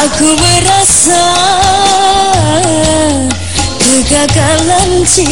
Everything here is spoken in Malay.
Aku merasa kegagalan cinta.